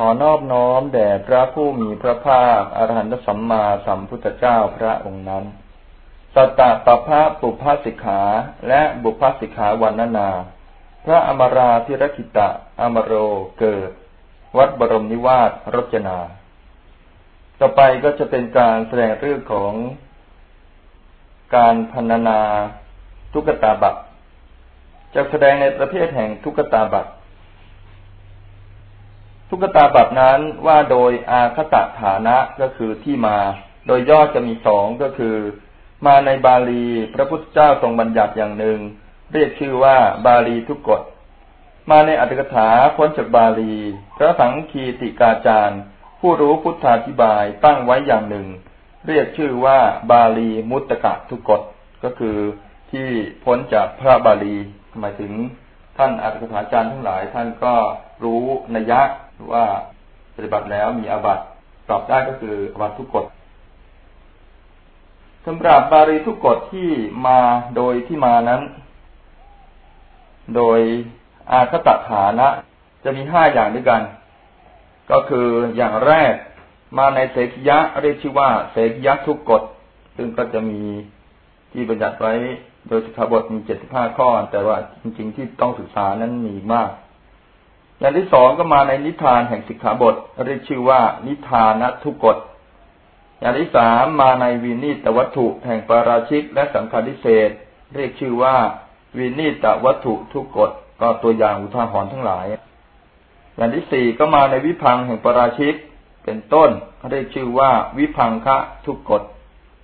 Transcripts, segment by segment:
ขอนอบน้อมแด่พระผู้มีพระภาคอรหันตสัมมาสัมพุทธเจ้าพระองค์นั้น สัตตะปะพะปุพพสิกขาและบุพพสิกขาวันนานา พระอมราธิรกิตะอมโรเกิด วัดบรมนิวาสรจนา ต่อไปก็จะเป็นการแสดงเรื่องของการพันนา ทุกตาบัตจะแสดงในประเภทแห่งทุกตาบัต ทุกตาบัตนั้นว่าโดยอาคตะฐานะก็คือที่มา โดยย่อจะมีสองก็คือ มาในบาลีพระพุทธเจ้าทรงบัญญัติอย่างหนึ่ง เรียกชื่อว่าบาลีทุกกฎ มาในอัตถกถาพ้นจากบาลี พระสังคีติกาจารย์ ผู้รู้พุทธาธิบายตั้งไว้อย่างหนึ่ง เรียกชื่อว่าบาลีมุตตะทุกกฎก็คือที่พ้นจากพระบาลีหมายถึงท่านอัตถกถาจารย์ทั้งหลายท่านก็รู้นัยยะ ว่าปฏิบัติแล้วมีอาบัติตอบได้ก็คืออาบัติทุกกฎสำหรับบาลีทุกกฎที่มาโดยที่มานั้น โดยอาคตฐานะ จะมีห้าอย่างด้วยกัน ก็คืออย่างแรกมาในเสกยะเรียกชื่อว่าเสกยะทุกกฎซึ่งก็จะมีที่บัญญัติไว้โดยสิกขาบทมีเจ็ดสิบห้าข้อ แต่ว่าจริง ๆ ที่ต้องศึกษานั้นมีมาก อย่างที่สองก็มาในนิทานแห่งสิกขาบท เรียกชื่อว่า นิทานทุกกฎอย่างที่สามมาในวินิตวัตถุแห่งปาราชิกและสังฆาริเศษเรียกชื่อว่า วินิตวัตถุทุกกฎก็ตัวอย่างอุทาหรณ์ทั้งหลาย อย่างที่สี่ก็มาในวิพังแห่งปาราชิกเป็นต้นเรียกชื่อว่า วิพังคะทุกกฎ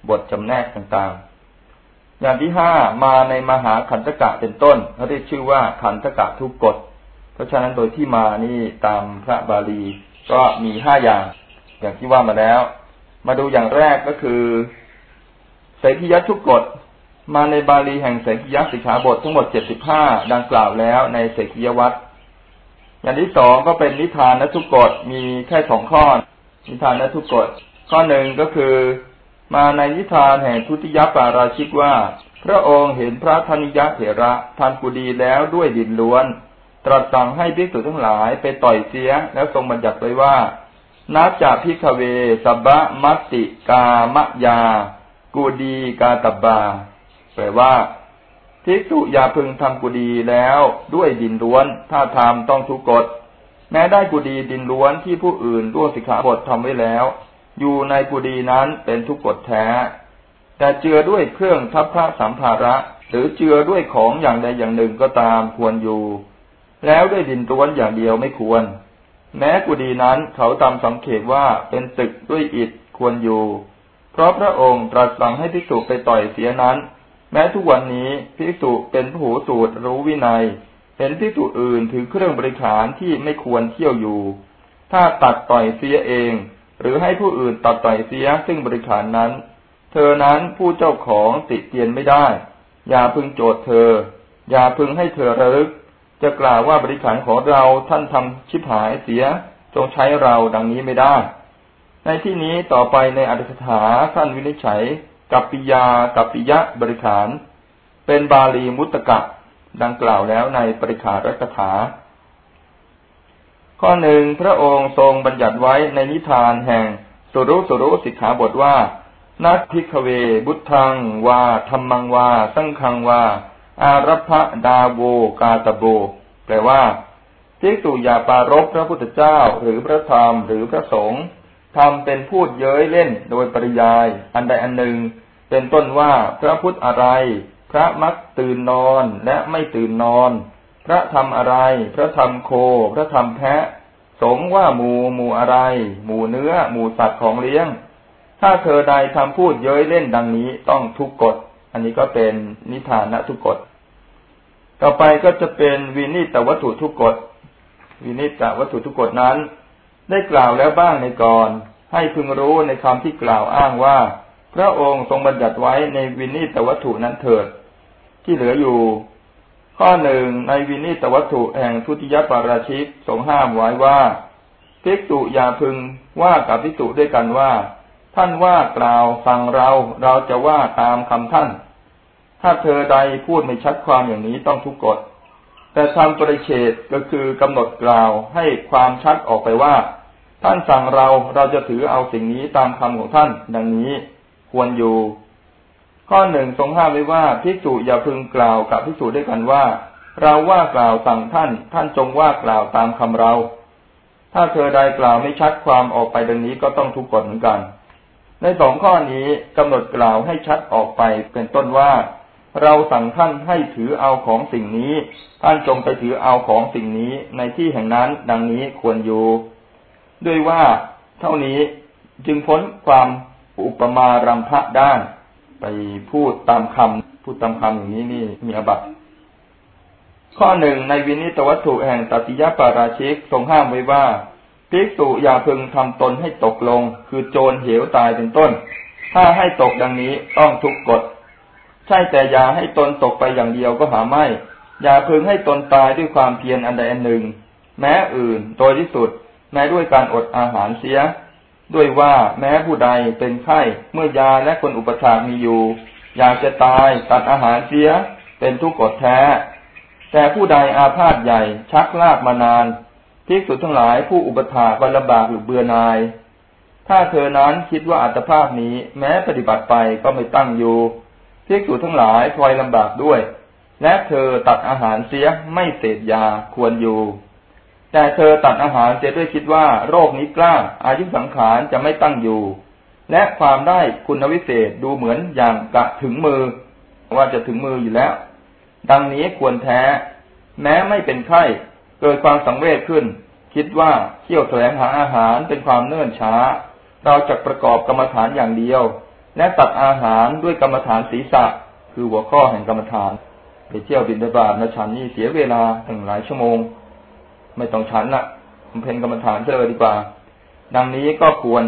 บทจำแนกต่างๆ อย่างที่ห้ามาในมหาขันธกะเป็นต้นเรียกชื่อว่าขันธกะทุกกฎ เพราะฉะนั้นโดยที่มานี่ตามพระบาลีก็มีห้าอย่าง อย่างที่ว่ามาแล้ว มาดูอย่างแรกก็คือเสกิยทุกกฎมาในบาลีแห่งเสกิยสิกขาบททั้งหมดเจ็ดสิบห้าดังกล่าวแล้วในเสกิยวัตรอย่างที่สองก็เป็นนิทานนทุกกฎมีแค่สองข้อ นิทานนทุกกฎข้อหนึ่งก็คือ มาในนิทานแห่งทุติยปาราชิกว่า พระองค์เห็นพระธนิยะเถระทานกุดีแล้วด้วยดินล้วน ตรัสสั่งให้ภิกษุทั้งหลายไปต่อยเสียแล้วทรงบัญญัติไว้ว่านาจาพิคเวสบะมัติกามะยา กูดีกาตบาแปลว่าภิกษุอย่าพึงทำกุดีแล้วด้วยดินล้วน ถ้าทำต้องทุกกฎ แม้ได้กุดีดินล้วนที่ผู้อื่นร่วงสิกขาบททำไว้แล้ว อยู่ในกุดีนั้นเป็นทุกกฎแท้ แต่เจือด้วยเครื่องทัพพระสัมภาระ หรือเจือด้วยของอย่างใดอย่างหนึ่งก็ตามควรอยู่ แล้วด้วยดินร้วนอย่างเดียวไม่ควร แม้กุดีนั้นเขาตามสังเกตว่าเป็นตึกด้วยอิฐควรอยู่ เพราะพระองค์ตรัสสั่งให้ภิกษุไปต่อยเสียนั้น แม้ทุกวันนี้ภิกษุเป็นผู้สูตรรู้วินัย เห็นภิกษุอื่นถือเครื่องบริขารที่ไม่ควรเที่ยวอยู่ ถ้าตัดต่อยเสียเอง หรือให้ผู้อื่นตัดต่อยเสียซึ่งบริขารนั้น เธอนั้นผู้เจ้าของติเตียนไม่ได้ อย่าพึงโจทย์เธอ อย่าพึงให้เธอระลึก จะกล่าวว่าบริขารของเราท่านทำชิบหายเสียจงใช้เราดังนี้ไม่ได้ ในที่นี้ต่อไปในอัตถกถาท่านวินิจฉัยกัปปิยากัปปิยะบริขาร เป็นบาลีมุตตะดังกล่าวแล้วในปริขารักถา ข้อหนึ่งพระองค์ทรงบัญญัติไว้ในนิทานแห่งสุรุสุรุสิกขาบทว่า นัทพิกเว บุตังวาธรรมังวา สังคังวา อารัพดาโวกาตโบ แปลว่าภิกษุอย่าปารบพระพุทธเจ้าหรือพระธรรมหรือพระสงฆ์ทำเป็นพูดเย้ยเล่นโดยปริยาย อันใดอันหนึ่ง เป็นต้นว่าพระพุทธอะไร พระมักตื่นนอนและไม่ตื่นนอน พระธรรมอะไร พระธรรมโค พระธรรมแพะ สงว่าหมูหมูอะไร หมูเนื้อ หมูสัตว์ของเลี้ยง ถ้าเธอใดทำพูดเย้ยเล่นดังนี้ต้องทุกกฎ อันนี้ก็เป็นนิทานทุกกฎ ต่อไปก็จะเป็นวินิตวัตถุทุกกฎ วินิตวัตถุทุกกฎนั้น ได้กล่าวแล้วบ้างในก่อน ให้พึงรู้ในคำที่กล่าวอ้างว่า พระองค์ทรงบัญญัติไว้ในวินิตวัตถุนั้นเถิด ที่เหลืออยู่ ข้อหนึ่งในวินิตวัตถุแห่งทุติยปาราชิกทรงห้ามไว้ว่าภิกษุอย่าพึงว่ากับภิกษุด้วยกันว่า ท่านว่ากล่าวฟังเราเราจะว่าตามคำท่าน ถ้าเธอใดพูดไม่ชัดความอย่างนี้ต้องทุกกฎ แต่ทำปริเฉดก็คือกำหนดกล่าวให้ความชัดออกไปว่า ท่านสั่งเราเราจะถือเอาสิ่งนี้ตามคำของท่าน ดังนี้ควรอยู่ ข้อหนึ่งทรงห้ามไว้ว่าพิสูจอย่าพึงกล่าวกับพิสูจด้วยกันว่า เราว่ากล่าวสั่งท่าน ท่านจงว่ากล่าวตามคำเรา ถ้าเธอใดกล่าวไม่ชัดความออกไปดังนี้ก็ต้องทุกกฎเหมือนกัน ในสองข้อนี้กำหนดกล่าวให้ชัดออกไปเป็นต้นว่า เราสั่งท่านให้ถือเอาของสิ่งนี้ ท่านจงไปถือเอาของสิ่งนี้ในที่แห่งนั้นดังนี้ควรอยู่ ด้วยว่าเท่านี้จึงพ้นความอุปมารำพะได้ไปพูดตามคำพูดตามคำอย่างนี้นี่มีอบัตข้อหนึ่งในวินิตวัตถุแห่งตติยปาราชิกทรงห้ามไว้ว่าภิกษุอย่าพึงทำตนให้ตกลง คือโจรเหวตายเป็นต้น ถ้าให้ตกดังนี้ต้องทุกกฎ ใช่แต่อย่าให้ตนตกไปอย่างเดียวก็หาไม่ อย่าพึงให้ตนตายด้วยความเพียรอันใดอันหนึ่ง แม้อื่นโดยที่สุด แม้ด้วยการอดอาหารเสีย ด้วยว่าแม้ผู้ใดเป็นไข้เมื่อยาและคนอุปถามีอยู่ อยากจะตายตัดอาหารเสีย เป็นทุกข์กดแท้ แต่ผู้ใดอาพาธใหญ่ชักลากมานานภิกษุทั้งหลายผู้อุปถากลำบากหรือเบื่อนาย ถ้าเธอนั้นคิดว่าอัตภาพนี้แม้ปฏิบัติไปก็ไม่ตั้งอยู่ ภิกษุทั้งหลายพลอยลำบากด้วย และเธอตัดอาหารเสียไม่เสพยาควรอยู่ แต่เธอตัดอาหารเสียด้วยคิดว่าโรคนี้กล้า อายุสังขารจะไม่ตั้งอยู่ และความได้คุณวิเศษดูเหมือนอย่างกะถึงมือ ว่าจะถึงมืออยู่แล้ว ดังนี้ควรแท้ แม้ไม่เป็นไข้เกิดความสังเวชขึ้น คิดว่าเที่ยวแสวงหาอาหารเป็นความเนื่นช้า เราจะประกอบกรรมฐานอย่างเดียว และตัดอาหารด้วยกรรมฐานศีรษะ คือหัวข้อแห่งกรรมฐาน ไปเที่ยวบินบาตมาฉันนี่เสียเวลาถึงหลายชั่วโมง ไม่ต้องฉันละบำเพ็ญกรรมฐานเลยดีกว่า ดังนี้ก็ควร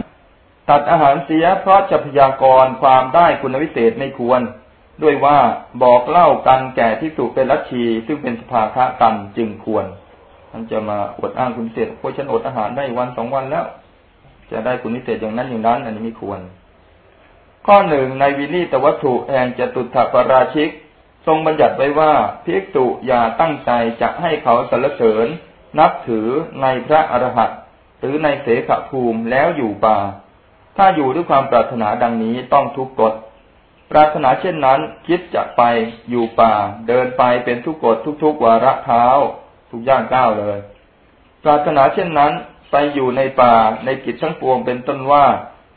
ตัดอาหารเสียเพราะจะพยากรความได้คุณวิเศษไม่ควร ด้วยว่าบอกเล่ากันแก่ที่สุเป็นลัทธิซึ่งเป็นสภาคะกันจึงควรท่านจะมาอดอ้างคุณเศษเพราะฉันอดอาหารได้วันสองวันแล้ว จะได้คุณวิเศษอย่างนั้นอย่างนั้น อันนี้ไม่ควร ข้อหนึ่งในวินิตวัตถุแห่งจตุถปราชิก ทรงบัญญัติไว้ว่าภิกษุอย่าตั้งใจจะให้เขาสรรเสริญ นับถือในพระอรหันต์หรือในเสขภูมิแล้วอยู่ป่า ถ้าอยู่ด้วยความปรารถนาดังนี้ต้องทุกกฎปรารถนาเช่นนั้น คิดจะไปอยู่ป่า เดินไปเป็นทุกกฎทุกๆวาระเท้า ทุกย่างก้าวเลย ปรารถนาเช่นนั้น ไปอยู่ในป่าในกิจทั้งปวงเป็นต้นว่า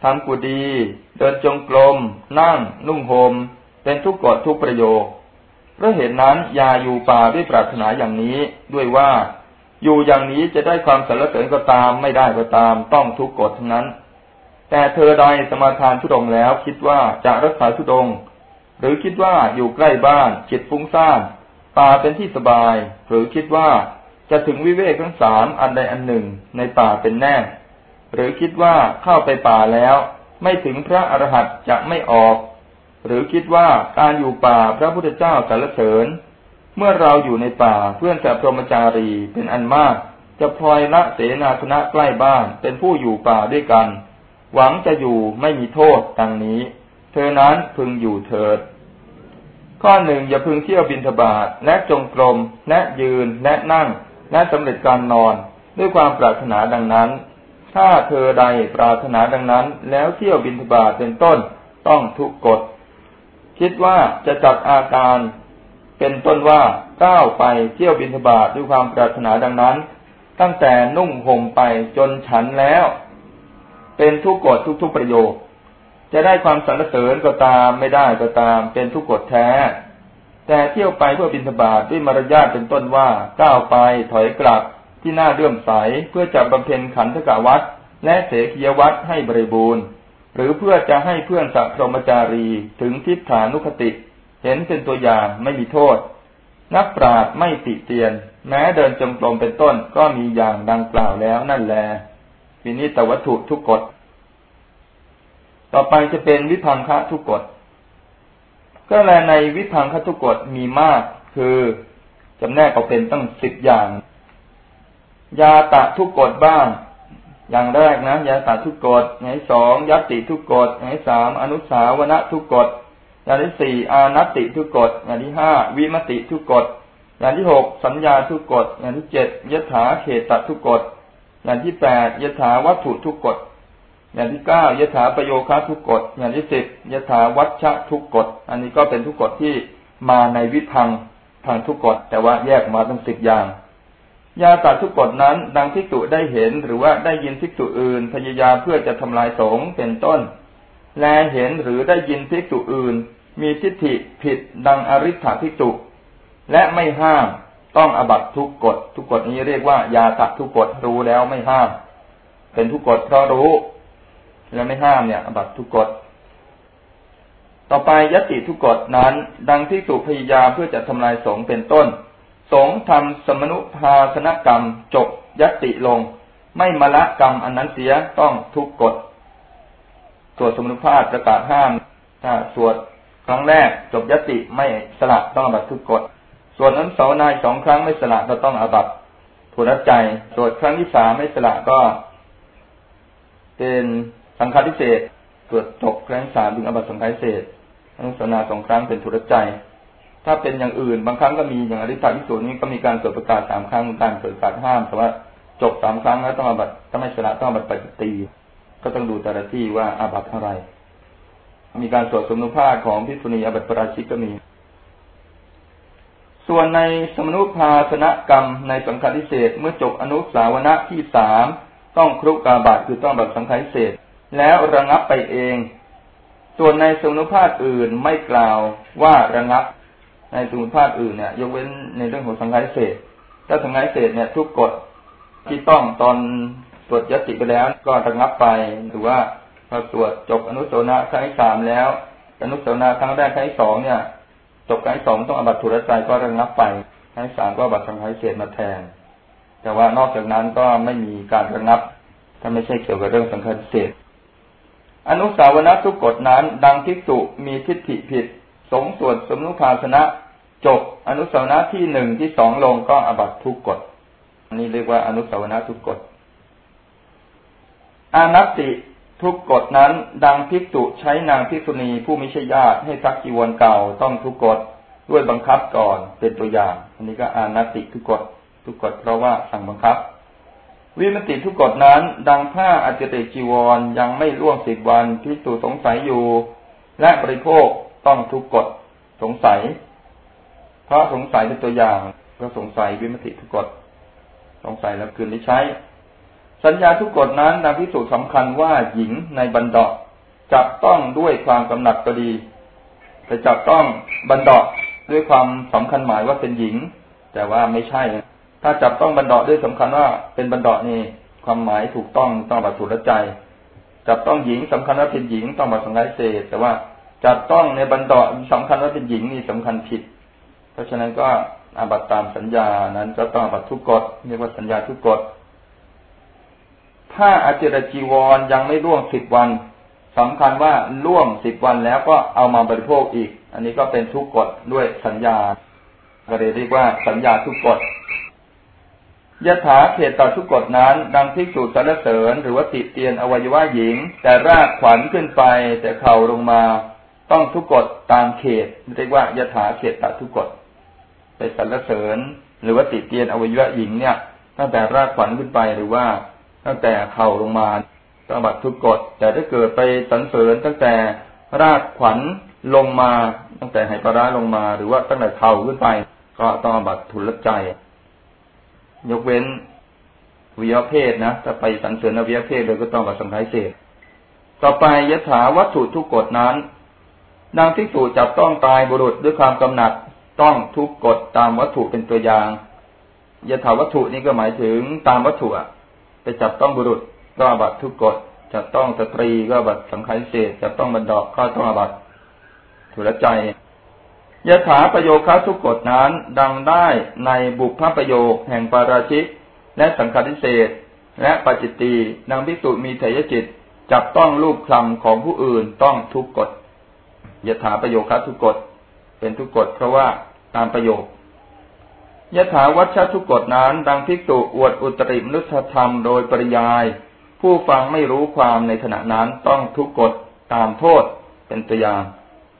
ทำกุดี เดินจงกรม นั่ง นุ่งหม่มเป็นทุกกฎทุกประโยคเพราะเหตุนนั้นอย่าอยู่ป่าด้วยปรารถนาอย่างนี้ด้วยว่า อยู่อย่างนี้จะได้ความสรรเสริญก็ตาม ไม่ได้ก็ตามต้องทุกกฎทั้งนั้น แต่เธอใดสมาทานทุดงแล้ว คิดว่าจะรักษาทุดง หรือคิดว่าอยู่ใกล้บ้านจิตฟุ้งซ่านป่าเป็นที่สบาย หรือคิดว่าจะถึงวิเวกทั้งสามอันใดอันหนึ่งในป่าเป็นแน่ หรือคิดว่าเข้าไปป่าแล้ว ไม่ถึงพระอรหันต์จะไม่ออก หรือคิดว่าการอยู่ป่าพระพุทธเจ้าสรรเสริญ เมื่อเราอยู่ในป่าเพื่อนกับพรหมจารีเป็นอันมาก จะพลอยละเสนาสนะใกล้บ้านเป็นผู้อยู่ป่าด้วยกัน หวังจะอยู่ไม่มีโทษดังนี้ เธอนั้นพึงอยู่เถิด ข้อหนึ่งอย่าพึงเที่ยวบินทบาทและจงกรมและยืนและนั่งและสำเร็จการนอนด้วยความปรารถนาดังนั้น ถ้าเธอใดปรารถนาดังนั้น แล้วเที่ยวบินทบาทเป็นต้นต้องทุกกฎ คิดว่าจะจัดอาการเป็นต้นว่าก้าวไปเที่ยวบินทบาทด้วยความปรารถนาดังนั้น ตั้งแต่นุ่งห่มไปจนฉันแล้ว เป็นทุกกฎทุกๆประโยค จะได้ความสรรเสริญก็ตามไม่ได้ก็ตาม เป็นทุกกฎแท้ แต่เที่ยวไปเพื่อบินทบาทด้วยมารยาทเป็นต้นว่าก้าวไปถอยกลับ ที่น่าเลื่อมใสเพื่อจะบำเพ็ญขันธกวัตและเสขียวัตให้บริบูรณ์ หรือเพื่อจะให้เพื่อนสัพพรมจารีถึงทิฏฐานุคติ เห็นเป็นตัวอย่างไม่มีโทษ นักปราชญ์ไม่ติเตียน แม้เดินจงกรมเป็นต้นก็มีอย่างดังกล่าวแล้วนั่นแหละวินิตวัตถุทุกกฎ ต่อไปจะเป็นวิพังคะทุกกฎ ก็แลในวิพังคะทุกกฎมีมาก คือจำแนกออกเป็นตั้งสิบอย่าง ยาตะทุกกฎบ้าง อย่างแรกนะยาตะทุกกฎอย่างที่สองยัตติทุกกฎอย่างที่สามอนุสาวณทุกกฎอย่างที่สี่อานัตติทุกกฎอย่างที่ห้าวิมติทุกกฎอย่างที่หกสัญญาทุกกฎอย่างที่เจ็ดยถาเขตตทุกกฎอย่างที่แปดยถาวัตถุทุกกฎอย่างที่เก้ายถาประโยคะทุกกฎอย่างที่สิบยถาวัชชะทุกกฎอันนี้ก็เป็นทุกกฎที่มาในวิพังทางทุกกฎแต่ว่าแยกมาทั้งสิบอย่าง ยาตัดทุกกฎนั้น ดังทิกตุได้เห็นหรือว่าได้ยินทิกตุอื่น พยายามเพื่อจะทำลายสงเป็นต้น แลเห็นหรือได้ยินทิกตุอื่น มีทิฏฐิผิดดังอริ t ทิกตุและไม่ห้ามต้องอบัตทุกกฎทุกกฎนี้เรียกว่ายาตัดทุกกฎรู้แล้วไม่ห้าม เป็นทุกกฎเพราะรู้แล้วไม่ห้ามเนี่ย อบัตทุกกฎต่อไปยติทุกกฎนั้น ดังที่สุพยายามเพื่อจะทำลายสงเป็นต้น สงทำสมนุภาสนกรรมจบยติลง ไม่มาละกรรมอันนั้นเสียต้องทุกกฎสวดสมนุภาพประกาศห้ามถ้าสวดครั้งแรกจบยติไม่สละต้องอบัตทุกกฎสวนนั้นสานายสองครั้งไม่สละก็ต้องอบัตทุรใจสวดครั้งที่สามไม่สละก็ เป็นสังฆาทิเศษสวดจบครั้งสามถึงอบัตสังฆาทิเศษอนุสนาสองครั้งเป็นทุรใจ ถ้าเป็นอย่างอื่น บางครั้งก็มีอย่างอริสาทิสูนี้ก็มีการสวดประกาศสามครั้งการเสวดประกาศห้ามแต่ว่าจบสามครั้งแล้วต้องอาบัตถ้าไม่ชนะต้องอาบัตปฏิตี ก็ต้องดูแต่ละที่ว่าอาบัตเท่าไร มีการสวดสมนุภาพของพิษุณีอาบัตปราชิกก็มี ส่วนในสมนุภาสนกรรมในสังฆาทิเศษเมื่อจบอนุสาวนะที่สามต้องครุกกาบาตคือต้องแบบสังฆาทิเศษแล้วระงับไปเอง ส่วนในสมุภาพอื่นไม่กล่าวว่าระงับ ในสมุนภาพอื่นเนี่ย ยกเว้นในเรื่องของสังฆาเศษถ้าสังฆาเศษเนี่ย ทุกกฎที่ต้องตอนตรวจยติไปแล้ว ก็ระงับไปหรือว่าพอตรวจจบอนุโสนาครั้งที่สามแล้ว อนุโสนาครั้งแรกครั้งที่สองเนี่ย จบครั้งที่สองต้องอบัตถุรใจก็ระงับไปครั้งที่สามก็บัตสังฆาเศษมาแทน แต่ว่านอกจากนั้นก็ไม่มีการระงับ ถ้าไม่ใช่เกี่ยวกับเรื่องสังฆาเศษอนุสาวนาทุกกฎนั้น ดังทิกตุมีทิฏฐิผิด สงสวดสมนุภาสนะจบอนุสาวนาที่หนึ่งที่สองลงก็อบัตทุกกฎอันนี้เรียกว่าอนุสาวนาทุกกฎอานัตติทุกกฎนั้น ดังภิกษุใช้นางภิกษุณีผู้มิใช่ญาติให้ซักจีวรเก่าต้องทุกกฎด้วยบังคับก่อนเป็นตัวอย่าง อันนี้ก็อานัตติทุกกฎทุกกฎเพราะว่าสั่งบังคับ วิมติทุกกฎนั้น ดังผ้าอจิติจีวรยังไม่ล่วงสิบวันพิสูสงสัยอยู่ และบริโภค ต้องทุกกฎสงสัยเพราะสงสัยเป็นตัวอย่างก็สงสัยวิมติทุกกฎสงสัยแล้วคืนได้ใช้ สัญญาทุกกฎนั้นดังพิสูจน์สำคัญว่าหญิงในบรรดาจับต้องด้วยความกำหนัดก็ดีแต่จับต้องบรรดาด้วยความสำคัญหมายว่าเป็นหญิง แต่ว่าไม่ใช่ ถ้าจับต้องบรรดาด้วยสำคัญว่าเป็นบรรดานี่ความหมายถูกต้องต้องบัตรสุรใจ จับต้องหญิงสำคัญว่าเป็นหญิงต้องบัตรสังฆเศษแต่ว่า จับต้องในบรรดาสำคัญว่าเป็นหญิงนี่สำคัญผิด เพราะฉะนั้นก็อาบัตตามสัญญานั้นก็ต้องอบัตทุกกฎเรียกว่าสัญญาทุกกฎถ้าอาจรจีวรยังไม่ล่วงสิบวันสำคัญว่าล่วงสิบวันแล้วก็เอามาบริโภคอีก อันนี้ก็เป็นทุกกฎด้วยสัญญาก็เลยเรียกว่าสัญญาทุกกฎยถาเขตต่อทุกกฎนั้น ดังทิกษุสารเสริญ หรือว่าติเตียนอวัยวะหญิง แต่รากขวัญขึ้นไปแต่เข่าลงมา ต้องทุกกฎตามเขตเรียกว่ายถาเขตตัดทุกกฎไปสรรเสริญหรือว่าติเตียนอวัยวะหญิงเนี่ย ตั้งแต่รากขวัญขึ้นไปหรือว่าตั้งแต่เข่าลงมาต้องบัตทุกกฎแต่ถ้าเกิดไปสรรเสริญตั้งแต่รากขวัญลงมา ตั้งแต่ไหปลาลงมา หรือว่าตั้งแต่เข่าขึ้นไป ก็ต้องบัตทุลใจ ยกเว้นวิยเพศนะถ้าไปสันเสริญวิยเพศเลยก็ต้องกับสังขารเศษต่อไปยถาวัตถุทุกกฎนั้น นางที่สูจับต้องตายบุรุษด้วยความกำหนัดต้องทุกกฎตามวัตถุเป็นตัวอย่างยถาวัตถุนี้ก็หมายถึงตามวัตถุไปจับต้องบุรุษก็อบัตทุกกฎจะต้องสตรีก็บัตสังขารเศษจะต้องบรรดาก็ต้องอบัตถุลใจยถาประโยคทุกกฎนั้นดังได้ในบุพพประโยคแห่งปาราชิก และสังฆทิเศษและปัจจิตีนางพิสุมีเถยจิต จับต้องรูปคลำของผู้อื่นต้องทุกกฎ ยถาประโยคทุกกฎเป็นทุกกฎเพราะว่าตามประโยคยถาวัชทุกกฎนั้นดังพิกตุอวดอุตริมนุสธรรมโดยปริยาย ผู้ฟังไม่รู้ความในขณะนั้นต้องทุกกฎตามโทษ เป็นตัวอย่าง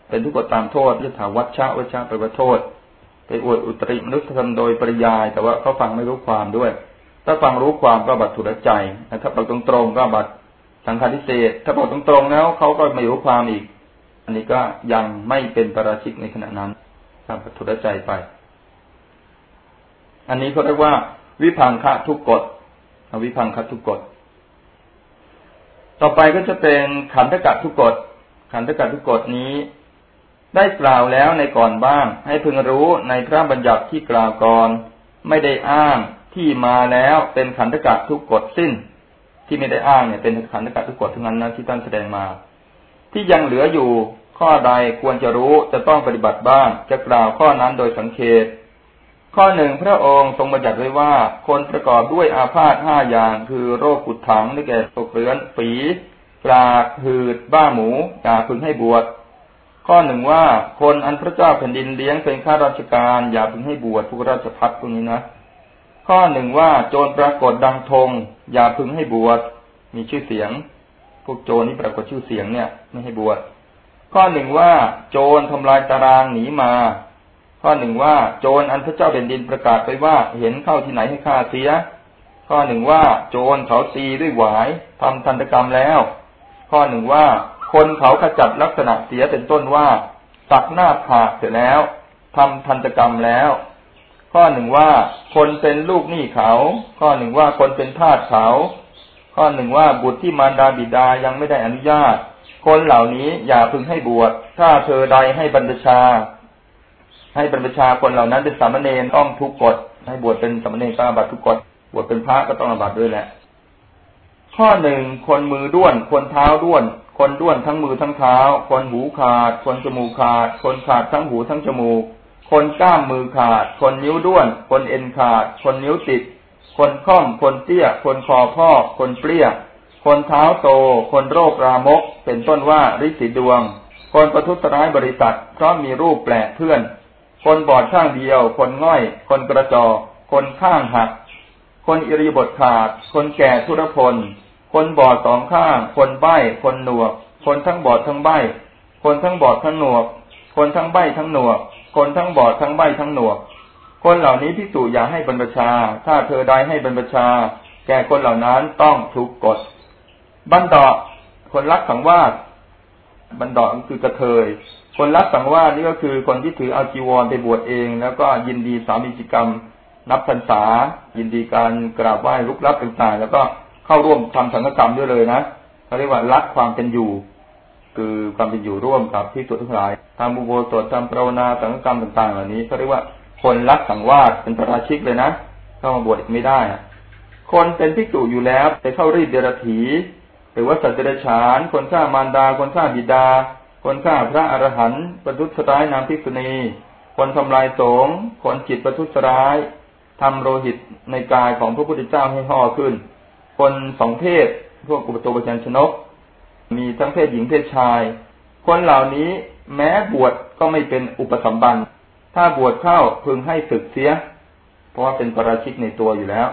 เป็นทุกข์ตามโทษยถาวัชชะวัชชะไปว่าโทษ ไปอวดอุตริมนุษยธรรมโดยปริยาย แต่ว่าเขาฟังไม่รู้ความด้วย ถ้าฟังรู้ความก็บัตรถุรใจถ้าบอกตรงๆก็บัตรสังฆาทิเศษถ้าบอกตรงๆแล้วเขาก็ไม่รู้ความอีก อันนี้ก็ยังไม่เป็นปราชิกในขณะนั้นทำบัตรถุรใจไป อันนี้เขาเรียกว่า วิพังคะทุกกฎวิพังคะทุกกฎต่อไปก็จะเป็นขันธกัดทุกกฎขันธกัดทุกกฎนี้ได้กล่าวแล้วในก่อนบ้าง ให้พึงรู้ในพระบัญญัติที่กล่าวก่อน ไม่ได้อ้างที่มาแล้วเป็นขันธกะทุกกฎสิ้น ที่ไม่ได้อ้างเนี่ยเป็นขันธกะทุกกฎทั้งนั้นนะที่ท่านแสดงมา ที่ยังเหลืออยู่ ข้อใดควรจะรู้จะต้องปฏิบัติบ้าง จะกล่าวข้อนั้นโดยสังเกตข้อหนึ่งพระองค์ทรงบัญญัติไว้ว่า คนประกอบด้วยอาพาธห้าอย่างคือโรคกุดถังได้แก่ตกเรือนฝีกลากหืด บ้าหมูอย่าพึงให้บวชข้อหนึ่งว่าคนอันพระเจ้าแผ่นดินเลี้ยงเป็นข้าราชการ อย่าพึงให้บวชพวกราชพัฒตรงนี้นะข้อหนึ่งว่าโจรปรากฏดังธงอย่าพึงให้บวชมีชื่อเสียง พวกโจรนี่ปรากฏชื่อเสียงเนี่ย ไม่ให้บวช ข้อหนึ่งว่าโจรทำลายตารางหนีมา ข้อหนึ่งว่าโจรอันพระเจ้าแผ่นดินประกาศไปว่าเห็นเข้าที่ไหนให้ฆ่าเสีย ข้อหนึ่งว่าโจรเขาตีด้วยหวายทำทันตกรรมแล้ว ข้อหนึ่งว่าคนเขาขจัดลักษณะเสียเป็นต้นว่าตักหน้าผากเสร็จแล้วทำทันตกรรมแล้ว ข้อหนึ่งว่าคนเป็นลูกหนี้เขา ข้อหนึ่งว่าคนเป็นทาสเขา ข้อหนึ่งว่าบุตรที่มารดาบิดายังไม่ได้อนุญาต คนเหล่านี้อย่าพึงให้บวช ถ้าเธอใดให้บรรพชา ให้บรรพชาคนเหล่านั้นเป็นสามเณรต้องทุกกฎ ให้บวชเป็นสามเณรก็อาบัตทุกกฎ บวชเป็นพระก็ต้องอาบัตด้วยแหละ ข้อหนึ่งคนมือด้วน คนเท้าด้วน คนด้วนทั้งมือทั้งเท้า คนหูขาด คนจมูกขาด คนขาดทั้งหูทั้งจมูก คนก้ามมือขาด คนนิ้วด้วน คนเอ็นขาด คนนิ้วติด คนค่อม คนเตี้ย คนคอพ่อ คนเปรี้ย คนเท้าโต คนโรครามก เป็นต้นว่าริสิดวง คนประทุษร้ายบริษัทเพราะมีรูปแปลกเพื่อน คนบอดข้างเดียว คนง่อย คนกระจอ คนข้างหัก คนอิริบทขาด คนแก่ทุรพล คนบอดสองข้าง คนใบ้ คนหนวก คนทั้งบอดทั้งใบ้ คนทั้งบอดทั้งหนวก คนทั้งใบ้ทั้งหนวก คนทั้งบอดทั้งใบ้ทั้งหนวก คนเหล่านี้พิสูจอย่าให้บรรพชา ถ้าเธอใดให้บรรพชา แก่คนเหล่านั้นต้องถูกกด บันดาคนรักสังวาสบันดาคือกระเทย คนรักสังวาสนี่ก็คือคนที่ถือเอาจีวรไปบวชเอง แล้วก็ยินดีสามีจิกรรม นับพรรษา ยินดีการกราบไหว้ลุกลับต่างๆแล้วก็เข้าร่วมทำสังฆกรรมด้วยเลยนะเขาเรียกว่ารักความเป็นอยู่ คือความเป็นอยู่ร่วมกับที่ตัวทั้งหลายทำบุโบสถทำปรวนาสังฆกรรมต่างๆเหล่านี้เขาเรียกว่าคนรักสังวาสเป็นประราชิกเลยนะเข้ามาบวชไม่ได้ คนเป็นภิกษุอยู่แล้วไปเข้ารีดเดรถี รือว่าสัตว์เดรัจฉาน คนฆ่ามารดา คนฆ่าบิดา คนฆ่าพระอรหันต์ประทุษร้ายนามภิกษุณี คนทำลายสงฆ์คนจิตประทุษร้ายทำโลหิตในกายของพระพุทธเจ้าให้ห่อขึ้น คนสองเพศ พวกอุปโตปจันชนก มีทั้งเพศหญิงเพศชาย คนเหล่านี้แม้บวชก็ไม่เป็นอุปสมบัน ถ้าบวชเข้าพึงให้ศึกเสีย เพราะว่าเป็นประราชิกในตัวอยู่แล้ว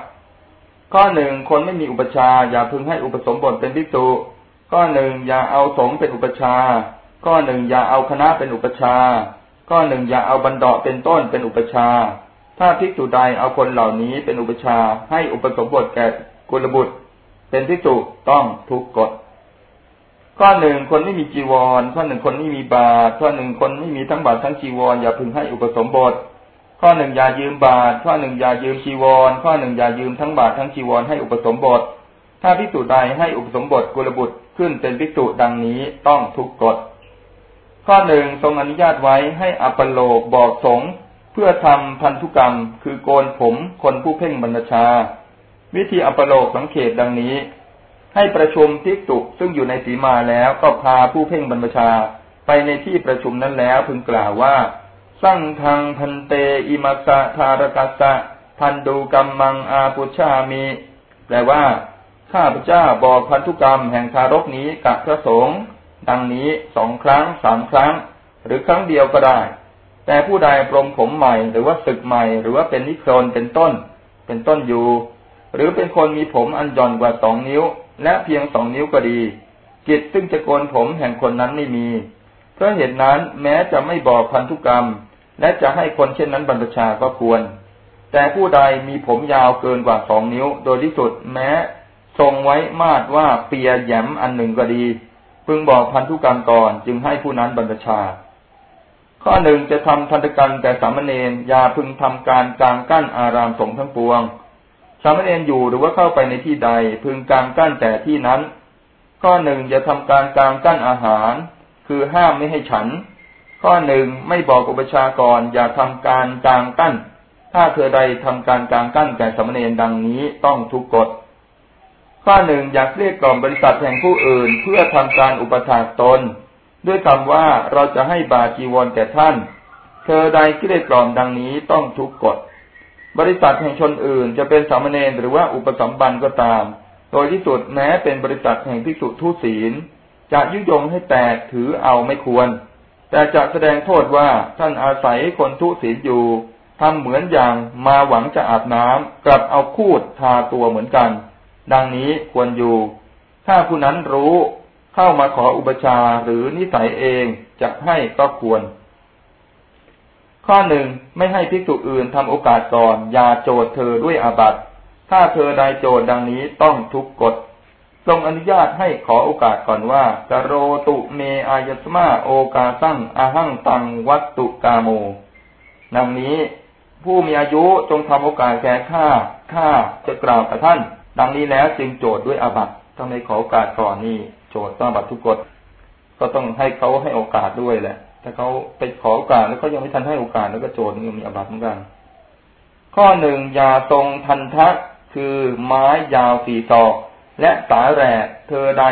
ข้อหนึ่งคนไม่มีอุปชาอย่าพึงให้อุปสมบทเป็นภิกษุข้อหนึ่งอย่าเอาสงเป็นอุปชา ข้อหนึ่งอย่าเอาคณะเป็นอุปชา ข้อหนึ่งอย่าเอาบรรดาเป็นต้นเป็นอุปชา ถ้าภิกษุใดเอาคนเหล่านี้เป็นอุปชาให้อุปสมบทแก่กุลบุตร เป็นทิจุต้องทุกกฎข้อหนึ่งคนไม่มีจีวร ข้อหนึ่งคนไม่มีบาตรข้อหนึ่งคนไม่มีทั้งบาตรทั้งจีวร อย่าพึงให้อุปสมบท ข้อหนึ่งอย่ายืมบาตรข้อหนึ่งอย่ายืมจีวร ข้อหนึ่งอย่ายืมทั้งบาตรทั้งจีวรให้อุปสมบท ถ้าพิสูจุใดให้อุปสมบทกุลบุตรขึ้นเป็นพิสูจุดังนี้ต้องทุกกฎ ข้อหนึ่งทรงอนุญาตไว้ให้อัปโลกบอกสงเพื่อทำพันธุกรรม คือโกนผมคนผู้เพ่งบรรชา วิธีอัปโลกสังเขตดังนี้ ให้ประชุมภิกษุซึ่งอยู่ในสีมาแล้วก็พาผู้เพ่งบรรพชา ไปในที่ประชุมนั้นแล้วพึงกล่าวว่า สั่งทางพันเตอิมัสะธารกัสะพันดูกรรมมังอาปุชามีแปลว่า ข้าพเจ้าบอกพันธุกรรมแห่งทารกนี้กับพระสงฆ์ดังนี้สองครั้งสามครั้ง หรือครั้งเดียวก็ได้ แต่ผู้ใดปรงผมใหม่ หรือว่าศึกใหม่ หรือว่าเป็นนิครนเป็นต้น เป็นต้นอยู่ หรือเป็นคนมีผมอันหย่อนกว่าสองนิ้ว และเพียงสองนิ้วก็ดี กิจซึ่งจะโกนผมแห่งคนนั้นไม่มี เพราะเหตุนั้นแม้จะไม่บอกพันธุกรรม และจะให้คนเช่นนั้นบรรพชาก็ควร แต่ผู้ใดมีผมยาวเกินกว่าสองนิ้ว โดยที่สุดแม้ทรงไว้มาดว่าเปียแยมอันหนึ่งก็ดี พึงบอกพันธุกรรมก่อน จึงให้ผู้นั้นบรรพชา ข้อหนึ่งจะทำทันตกรรมแต่สามเณรอย่าพึงทำการกลางกั้นอารามสงฆ์ทั้งปวง สามเณรอยู่หรือว่าเข้าไปในที่ใด พึงกลางกั้นแต่ที่นั้น ข้อหนึ่งจะทำการกลางกั้นอาหาร คือห้ามไม่ให้ฉัน ข้อหนึ่งไม่บอกอุปชากรอย่าทำการกลางกั้น ถ้าเธอใดทำการกลางกั้นแก่สามเณรดังนี้ต้องทุกกฎ ข้อหนึ่งอยากเรียกกล่อมบริษัทแห่งผู้อื่น เพื่อทำการอุปถากตน ด้วยคำว่าเราจะให้บาจีวรแก่ท่าน เธอใดเกลียกล่อมดังนี้ต้องทุกกฎ บริษัทแห่งชนอื่น จะเป็นสามเณรหรือว่าอุปสมบันก็ตาม โดยที่สุดแม้เป็นบริษัทแห่งพิสุทุศีล จะยุยงให้แตกถือเอาไม่ควร แต่จะแสดงโทษว่าท่านอาศัยคนทุศีลอยู่ทำเหมือนอย่างมาหวังจะอาบน้ำกลับเอาคูดทาตัวเหมือนกัน ดังนี้ควรอยู่ ถ้าผู้นั้นรู้เข้ามาขออุปชาหรือนิสัยเองจะให้ก็ควร ข้อหนึ่งไม่ให้ภิกษุอื่นทำโอกาสก่อนอย่าโจทย์เธอด้วยอาบัติถ้าเธอใดโจทย์ดังนี้ต้องทุกกฎ ทรงอนุญาตให้ขอโอกาสก่อนว่ากโรตุเมอายสมาโอกาสั่งอาหังตังวัตตุกาโมดังนี้ผู้มีอายุจงทำโอกาสแก่ข้าข้าจะกล่าวกับท่าน ดังนี้แล้วจึงโจทย์ด้วยอาบัติถ้าไมขอโอกาสก่อนนี่โจทย์ต้องบัตทุกกฎก็ต้องให้เขาให้โอกาสด้วยแหละถ้าเขาไปขอโอกาสแล้วเขายังไม่ทันให้โอกาสแล้วก็โจทย์นี่มีอาบัติเหมือนกัน ข้อหนึ่งยาทรงทันทะคือไม้ยาวสี่ศอก และสาแรกเธอใด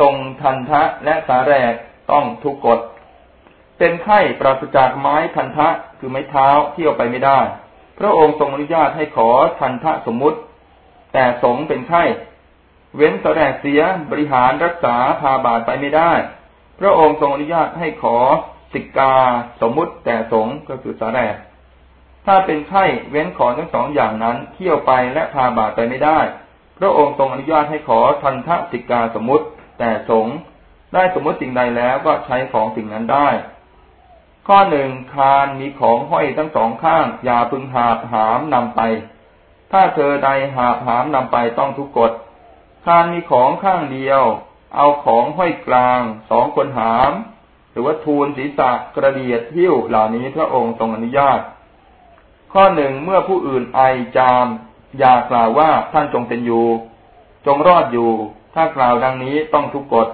ทรงทันทะและสาแรกต้องทุกกฎ เป็นไข้ปราศจากไม้ทันทะคือไม้เท้าเที่ยวไปไม่ได้ พระองค์ทรงอนุญาตให้ขอทันทะสมมุติ แต่สงเป็นไข้ เว้นสแสดงเสียบริหารรักษาพาบาดไปไม่ได้ พระองค์ทรงอนุญาตให้ขอสิกาสมมุติแต่สงก็คือสาแรกถ้าเป็นไข้เว้นขอทั้งสองอย่างนั้นเที่ยวไปและพาบาดไปไม่ได้ พระองค์ทรงอนุญาตให้ขอทันทะสิกาสมมติ แต่สงได้สมมติสิ่งใดแล้วก็ใช้ของสิ่งนั้นได้ ข้อหนึ่งคานมีของห้อยทั้งสองข้าง อย่าพึงหาหามนำไป ถ้าเธอใดหาหามนำไปต้องทุกกฎทานมีของข้างเดียว เอาของห้อยกลาง สองคนหาม หรือว่าทูลศีรษะกระเดียดหิ้วเหล่านี้พระองค์ทรงอนุญาต ข้อหนึ่งเมื่อผู้อื่นไอจาม อย่ากล่าวว่าท่านจงเป็นอยู่ จงรอดอยู่ ถ้ากล่าวดังนี้ต้องทุกกฎ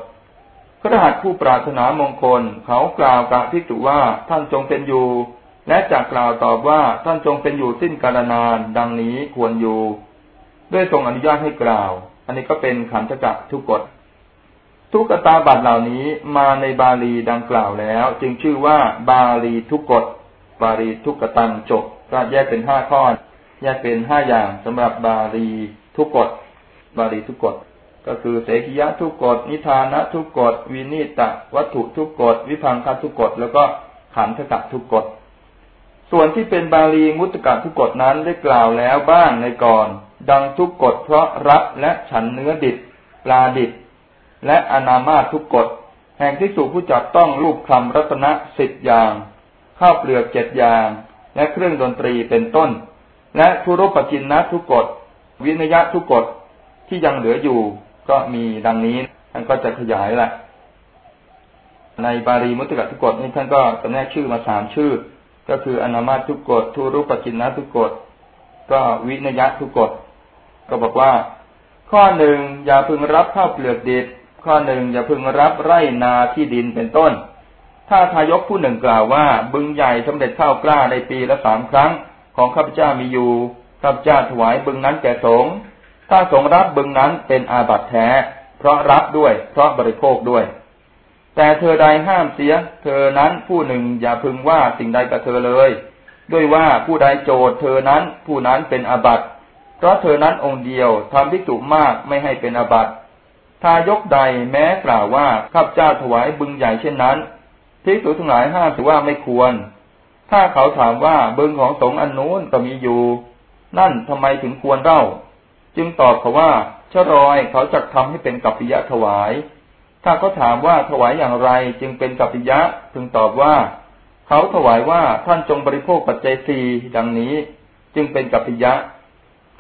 พระหัตผู้ปรารถนามงคล เขากล่าวกับพิจุว่าท่านจงเป็นอยู่ และจากกล่าวตอบว่าท่านจงเป็นอยู่สิ้นกาลนาน ดังนี้ควรอยู่ ด้วยทรงอนุญาตให้กล่าว อันนี้ก็เป็นขันธจักทุกกฎทุกตาบัตเหล่านี้มาในบาลีดังกล่าวแล้ว จึงชื่อว่าบาลีทุกกฎบาลีทุกตังจบก็แยกเป็นห้าข้อ แยกเป็นห้าอย่างสำหรับบาลีทุกกฎบาลีทุกกฎก็คือเสกิยะทุกกฎนิทานะทุกกฎวินิตะวัตถุทุกกฎวิพังคทุกกฎแล้วก็ขันธจักทุกกฎส่วนที่เป็นบาลีมุตตะทุกกฎนั้นได้กล่าวแล้วบ้างในก่อน ดังทุกกฎเพราะรับและฉันเนื้อดิบปลาดิบและอนามาทุกกฎแห่งที่สู่ผู้จับต้องรูปคำรัตนะสิบอย่าง ข้าวเปลือกเจ็ดอย่าง และเครื่องดนตรีเป็นต้น และทุรปกินนะทุกกฎวินยะทุกกฎที่ยังเหลืออยู่ ก็มีดังนี้ท่านก็จะขยายแหละในบาลีมุตตะทุกกฎนี้ท่านก็จะแนกชื่อมาสามชื่อ ก็คืออนามาทุกกฎทุรุปกินนะทุกกฎก็วินยะทุกกฎก็บอกว่า ข้อหนึ่งอย่าพึงรับข้าวเปลือกดิบข้อหนึ่งอย่าพึงรับไร่นาที่ดินเป็นต้น ถ้าทายกผู้หนึ่งกล่าวว่า บึงใหญ่สำเร็จข้าวกล้าในปีละสามครั้ง ของข้าพเจ้ามีอยู่ข้าพเจ้าถวายบึงนั้นแก่สงฆ์ถ้าสงรับบึงนั้นเป็นอาบัติแท้ เพราะรับด้วย เพราะบริโภคด้วย แต่เธอใดห้ามเสีย เธอนั้นผู้หนึ่งอย่าพึงว่าสิ่งใดกับเธอเลย ด้วยว่าผู้ใดโจทย์เธอนั้นผู้นั้นเป็นอาบัติ เพราะเธอนั้นองค์เดียวทำพิจุมากไม่ให้เป็นอาบัติทายกใดแม้กล่าวว่าข้าพเจ้าถวายบึงใหญ่เช่นนั้นพิจุทั้งหลายห้ามถือว่าไม่ควร ถ้าเขาถามว่าบึงของสงฆ์อันนู้นก็มีอยู่ นั่นทำไมถึงควรเล่า จึงตอบเขาว่าชรอยเขาจะทำให้เป็นกัปปิยะถวาย ถ้าเขาถามว่าถวายอย่างไรจึงเป็นกัปปิยะพึงตอบว่า เขาถวายว่าท่านจงบริโภคปัจเจัยสี่ดังนี้จึจึงเป็นกัปปิยะ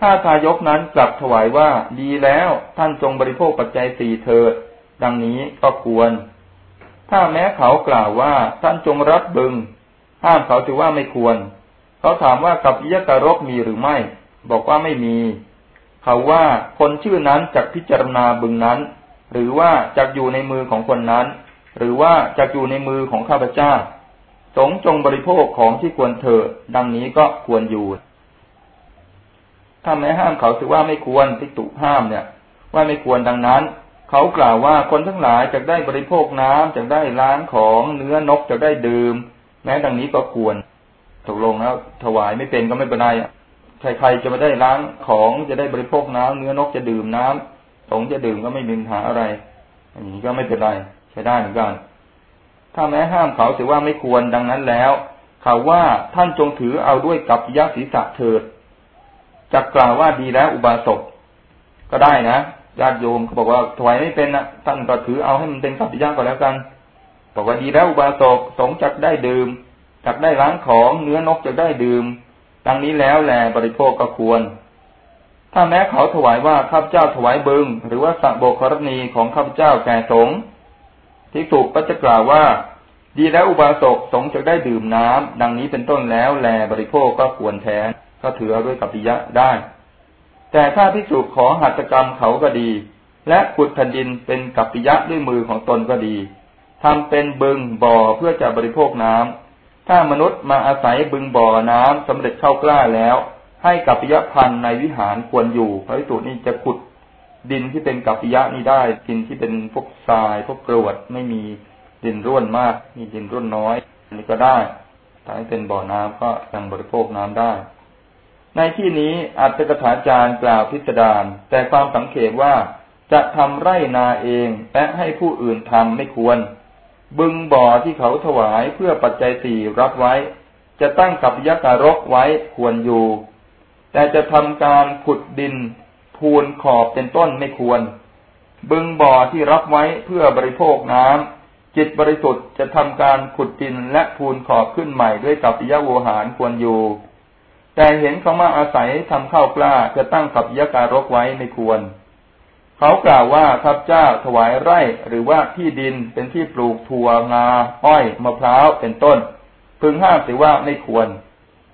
ถ้าทายกนั้นกลับถวายว่าดีแล้วท่านจงบริโภคปัจจัยสี่เถิดดังนี้ก็ควร ถ้าแม้เขากล่าวว่าท่านจงรับบึง ห้ามเขาถือว่าไม่ควร เขาถามว่ากัปปิยกรกมีหรือไม่ บอกว่าไม่มี เขาว่าคนชื่อนั้นจะพิจารณาบึงนั้น หรือว่าจะอยู่ในมือของคนนั้น หรือว่าจะอยู่ในมือของข้าพเจ้า สงจงบริโภคของที่ควรเถิดดังนี้ก็ควรอยู่ ถ้าแม้ห้ามเขาถือว่าไม่ควรทิตุห้ามเนี่ย ว่าไม่ควรดังนั้นเขากล่าวว่าคนทั้งหลายจะได้บริโภคน้ำจะได้ล้างของเนื้อนกจะได้ดื่ม แม้ดังนี้ก็ควรตกลงแล้วถวายไม่เป็นก็ไม่เป็นไรใครๆจะมาได้ล้างของจะได้บริโภคน้ำเนื้อนกจะดื่มน้ำสงจะดื่มก็ไม่มีปัญหาอะไรอันนี้ก็ไม่เป็นไรใช้ได้เหมือนกัน ถ้าแม้ห้ามเขาถือว่าไม่ควรดังนั้นแล้วเขาว่าท่านจงถือเอาด้วยกับยักษ์ศีรษะเถิดจะกล่าวว่าดีแล้วอุบาสกก็ได้นะญาติโยมเขาบอกว่าถวายไม่เป็นนะท่านก็ถือเอาให้มันเป็นกับยักษ์ก็แล้วกัน บอกว่าดีแล้วอุบาสกสงจักได้ดื่มจักได้ล้างของเนื้อนกจะได้ดื่มดังนี้แล้วแลบริโภคก็ควร ถ้าแม้เขาถวายว่าข้าพเจ้าถวายบึง หรือว่าสัโบกรณีของข้าพเจ้าแก่สงฆ์ทิสุก็จะกล่าวว่า ดีแล้วอุบาสกสงจะได้ดื่มน้ำดังนี้เป็นต้นแล้วแลบริโภคก็ควรแทน ก็ถือเอาด้วยกัปปิยะได้ แต่ถ้าพิสุขอหัตถกรรมเขาก็ดี และขุดแผ่นดินเป็นกัปปิยะด้วยมือของตนก็ดี ทำเป็นบึงบ่อเพื่อจะบริโภคน้ำถ้ามนุษย์มาอาศัยบึงบ่อน้ำสำเร็จเข้ากล้าแล้ว ให้กัปปิยะพันธ์ในวิหารควรอยู่พระพิสุนี้จะขุดดินที่เป็นกัปปิยะนี่ได้ดินที่เป็นพวกทรายพวกกรวดไม่มีดินร่วนมาก มีดินร่วนน้อยอันนี้ก็ได้ถ้าให้เป็นบ่อน้ำก็ยังบริโภคน้ำได้ ในที่นี้อัตถกถาจารย์กล่าวพิสดารแต่ความสังเกตว่าจะทำไร่นาเองและให้ผู้อื่นทำไม่ควร บึงบ่อที่เขาถวายเพื่อปัจจัยสี่รับไว้ จะตั้งกับยักการกไว้ควรอยู่ แต่จะทำการขุดดิน พูนขอบเป็นต้นไม่ควร บึงบ่อที่รับไว้เพื่อบริโภคน้ำจิตบริสุทธิ์จะทำการขุดดินและพูนขอบขึ้นใหม่ด้วยกับยะโวหารควรอยู่ แต่เห็นเขามาอาศัยทำข้าวกล้าจะตั้งกับยะการกไว้ไม่ควร เขากล่าวว่าทัพเจ้าถวายไร่หรือว่าที่ดินเป็นที่ปลูกถั่วงาอ้อยมะพร้าวเป็นต้น พึงห้ามสิว่าไม่ควร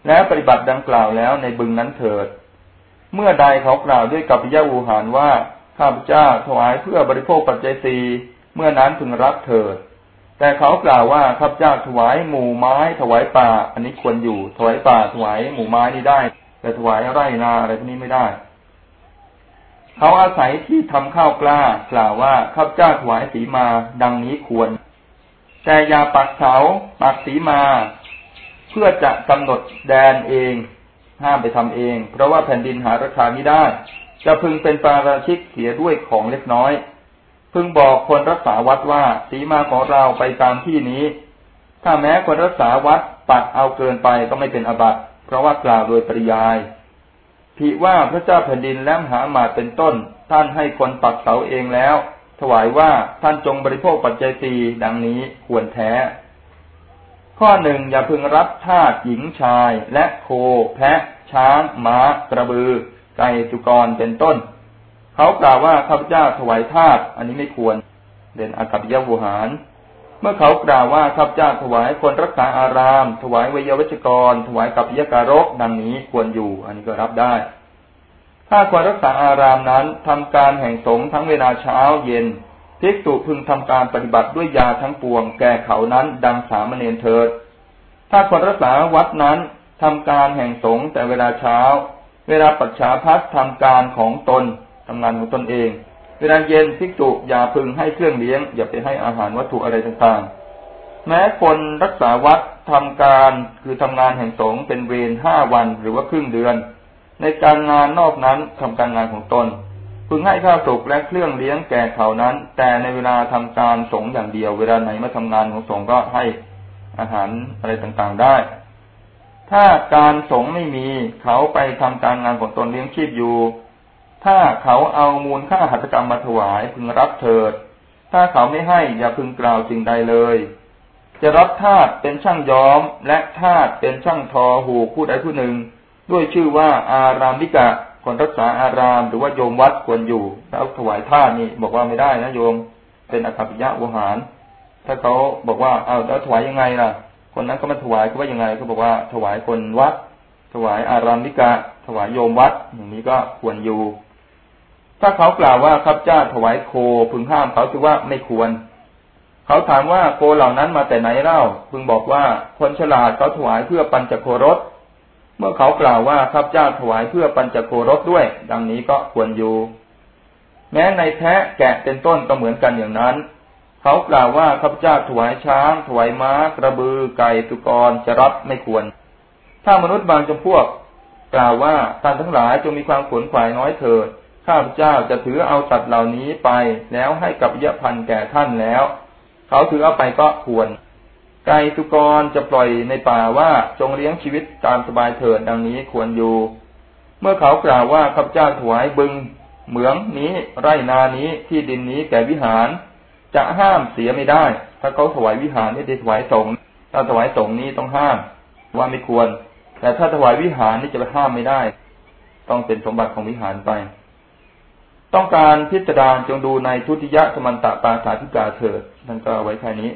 และปฏิบัติดังกล่าวแล้วในบึงนั้นเถิด เมื่อใดเขากล่าวด้วยกัปปิยะวูหารว่าข้าพเจ้าถวายเพื่อบริโภคปัจจัยสีเมื่อนั้นพึงรับเถิด แต่เขากล่าวว่าข้าพเจ้าถวายหมู่ไม้ถวายป่า อันนี้ควรอยู่ถวายป่าถวายหมู่ไม้นี่ได้ แต่ถวายไร่นาอะไรพวกนี้ไม่ได้ เขาอาศัยที่ทำข้าวกล้ากล่าวว่าข้าพเจ้าถวายสีมาดังนี้ควร แต่อย่าปักเสาปักสีมา เพื่อจะกำหนดแดนเอง ห้ามไปทำเอง เพราะว่าแผ่นดินหาราคาไม่ได้ จะพึงเป็นปาราชิกเสียด้วยของเล็กน้อย พึงบอกคนรักษาวัดว่าสีมาของเราไปตามที่นี้ ถ้าแม้คนรักษาวัดปัดเอาเกินไปก็ไม่เป็นอบัติเพราะว่ากล่าวโดยปริยาย ผิว่าพระเจ้าแผ่นดินและมหามาเป็นต้น ท่านให้คนปักเสาเองแล้ว ถวายว่าท่านจงบริโภคปัจจัยสีดังนี้ควรแท้ ข้อหนึ่งอย่าพึงรับทาสหญิงชาย และโค แพะ ช้าง ม้า กระบือ ไก่จุกรเป็นต้น เขากล่าวว่าข้าพเจ้าถวายทาสอันนี้ไม่ควรเด่นอากัปยวุหาร มื่อเขากล่าวว่าข้าพเจ้าถวายคนรักษาอาราม ถวายวิยวัจกร ถวายกัปยการกดังนี้ควรอยู่ อันนี้ก็รับได้ ถ้าคนรักษาอารามนั้นทำการแห่งสงทั้งเวลาเช้าเย็นภิกษุพึงทำการปฏิบัติด้วยยาทั้งปวง แก่เขานั้นดังสามเณรเถิด ถ้าคนรักษาวัดนั้นทำการแห่งสงแต่เวลาเช้า เวลาปัจฉาพัฒทำการของตนทำงานของตนเอง เวลาเย็นภิกษุอย่าพึงให้เครื่องเลี้ยง อย่าไปให้อาหารวัตถุอะไรต่างๆ แม้คนรักษาวัดทำการคือทำงานแห่งสงเป็นเวรห้าวันหรือว่าครึ่งเดือน ในการงานนอกนั้นทำการงานของตน พึงให้ข้าวสุกและเครื่องเลี้ยงแก่เขานั้น แต่ในเวลาทำการสงอย่างเดียว เวลาไหนมาทำงานของสงก็ให้อาหารอะไรต่างๆได้ ถ้าการสงไม่มีเขาไปทำการงานของตนเลี้ยงชีพอยู่ ถ้าเขาเอามูลค่าหัตถกรรมมาถวายพึงรับเถิด ถ้าเขาไม่ให้อย่าพึงกล่าวสิ่งใดเลย จะรับทาสเป็นช่างย้อม และทาสเป็นช่างทอหูคู่ใดคู่หนึ่ง ด้วยชื่อว่าอารามิกะคนรักษาอาราม หรือว่าโยมวัดควรอยู่แล้วถวายท่านี่บอกว่าไม่ได้นะโยม เป็นอคัปิยะวหาร ถ้าเขาบอกว่าเอาแล้วถวายยังไงล่ะ คนนั้นก็มาถวายเขาว่ายังไงเขาบอกว่าถวายคนวัด ถวายอารามิกะ ถวายโยมวัดอย่างนี้ก็ควรอยู่ ถ้าเขากล่าวว่าข้าพเจ้าถวายโคพึงห้ามเขาคือว่าไม่ควร เขาถามว่าโคเหล่านั้นมาแต่ไหนเล่า พึงบอกว่าคนฉลาดเขาถวายเพื่อปัญจโครส เมื่อเขากล่าวว่าข้าพเจ้าถวายเพื่อปัญจโครสด้วย ดังนี้ก็ควรอยู่ แม้ในแพะแกะเป็นต้นก็เหมือนกันอย่างนั้น เขากล่าวว่าข้าพเจ้าถวายช้าง ถวายม้า กระบือ ไก่ตุกรจะรับไม่ควร ถ้ามนุษย์บางจำพวก กล่าวว่าท่านทั้งหลายจงมีความขวนขวายน้อยเถิด ข้าพเจ้าจะถือเอาสัตว์เหล่านี้ไปแล้วให้กับยะพันแก่ท่านแล้ว เขาถือเอาไปก็ควร ไก่สุกรจะปล่อยในป่าว่าจงเลี้ยงชีวิตตามสบายเถิดดังนี้ควรอยู่ เมื่อเขากล่าวว่าข้าพเจ้าถวายบึง เหมืองนี้ไร่นานี้ที่ดินนี้แก่วิหาร จะห้ามเสียไม่ได้ ถ้าเขาถวายวิหารไม่ได้ถวายสงฆ์ถ้าถวายสงฆ์นี้ต้องห้าม ว่าไม่ควร แต่ถ้าถวายวิหารนี่จะไปห้ามไม่ได้ ต้องเป็นสมบัติของวิหารไป ต้องการพิจารณาจงดูในทุติยสมันตะปาสาธิกาเถิดนั่นก็ไว้แค่นี้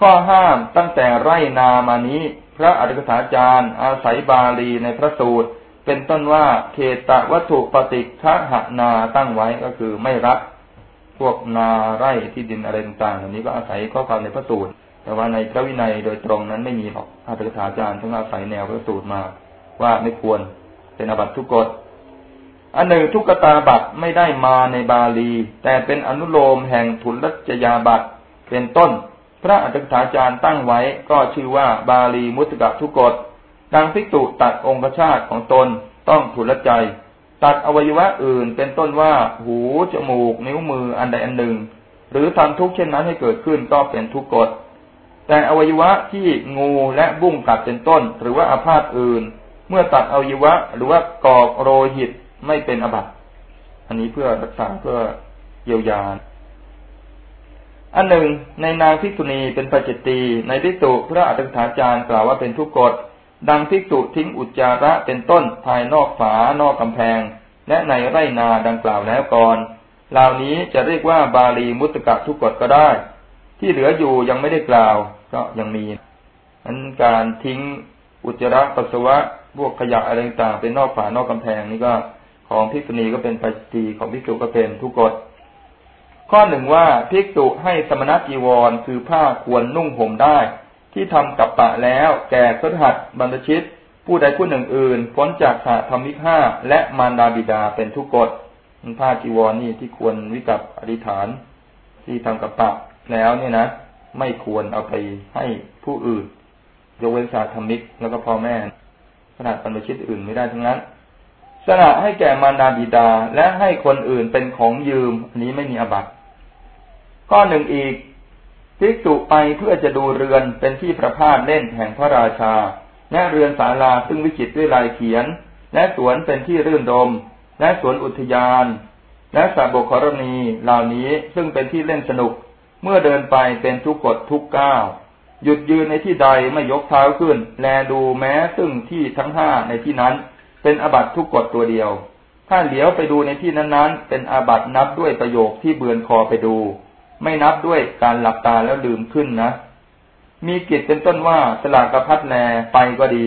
ข้อห้ามตั้งแต่ไรนามานี้ พระอัฏฐกถาจารย์ อาศัยบาลีในพระสูตร เป็นต้นว่าเขตะวัตถุปฏิฆะหนาตั้งไว้ก็คือไม่รับพวกนาไร่ที่ดินอะไรต่างๆเหล่านี้ก็อาศัยข้อความในพระสูตร แต่ว่าในพระวินัยโดยตรงนั้นไม่มีหรอกอัฏฐกถาจารย์ทั้งอาศัยแนวพระสูตรมา ว่าไม่ควรเป็นอบัตทุกกฎ อันหนึ่งทุกตาบัตไม่ได้มาในบาลี แต่เป็นอนุโลมแห่งทุนรัจยาบัตเป็นต้น พระอัจฉาจารย์ตั้งไว้ก็ชื่อว่าบาลีมุตกะทุกฎดังพิกตุตัดองคชาติของตนต้องถุลใจ ตัดอวัยวะอื่นเป็นต้นว่าหูจมูก นิ้วมืออันใดอันหนึ่ง หรือทำทุกเช่นนั้นให้เกิดขึ้นก็เป็นทุกกฎแต่อวัยวะที่งูและบุ้งกัดเป็นต้น หรือว่าอาพาธอื่น เมื่อตัดอวัยวะหรือว่ากอกโรหิต ไม่เป็นอบัตอันนี้เพื่อรักษาเพื่อเยียวยาอันหนึ่ง ในนางภิกษุณีเป็นปัจจิตี ในภิกษุพระอัตถาจารย์กล่าวว่าเป็นทุกกฎ ดังภิกษุทิ้งอุจจาระเป็นต้นภายนอกฝานอกกำแพง และในไร่นาดังกล่าวแล้วก่อนเหล่านี้จะเรียกว่าบาลีมุตกะทุกกฎก็ได้ ที่เหลืออยู่ยังไม่ได้กล่าวก็ยังมีอันการทิ้งอุจจาระปัสสาวะพวกขยะอะไรต่างเป็นนอกฝานอกกำแพงนี่ก็ ของภิกษุณีก็เป็นปัจจีของภิกษุก็เป็นทุกกฎข้อหนึ่งว่าภิกษุให้สมณจีวรคือผ้าควรนุ่งห่มได้ ที่ทำกับปะแล้วแก่สหัสบรรชิต ผู้ใดผู้หนึ่งอื่นพ้นจากสาธรรมิห้าและมารดาบิดาเป็นทุกกฎผ้าจีวรนี่ที่ควรวิกับอธิษฐาน ที่ทำกับปะแล้วเนี่ยนะไม่ควรเอาไปให้ผู้อื่น ยกเว้นสาธรรมิกแล้วก็พ่อแม่ขนาดบรรพชิตอื่นไม่ได้ทั้งนั้น สละให้แก่มารดาบิดาและให้คนอื่นเป็นของยืม อันนี้ไม่มีอบัติข้อหนึ่งอีกภิกษุไปเพื่อจะดูเรือนเป็นที่ประพาสเล่นแห่งพระราชา และเรือนศาลาซึ่งวิจิตด้วยลายเขียน และสวนเป็นที่รื่นรม และสวนอุทยาน และสาบกรณีเหล่านี้ซึ่งเป็นที่เล่นสนุก เมื่อเดินไปเป็นทุกกฎทุกก้าวหยุดยืนในที่ใดไม่ยกเท้าขึ้น แลดูแม้ซึ่งที่ทั้งห้าในที่นั้น เป็นอาบัตทุกกฎตัวเดียว ถ้าเหลียวไปดูในที่นั้นๆ เป็นอาบัตนับด้วยประโยคที่เบือนคอไปดู ไม่นับด้วยการหลับตาแล้วลืมขึ้นนะ มีกิจเป็นต้นว่าสลากกระพัดแลไปก็ดี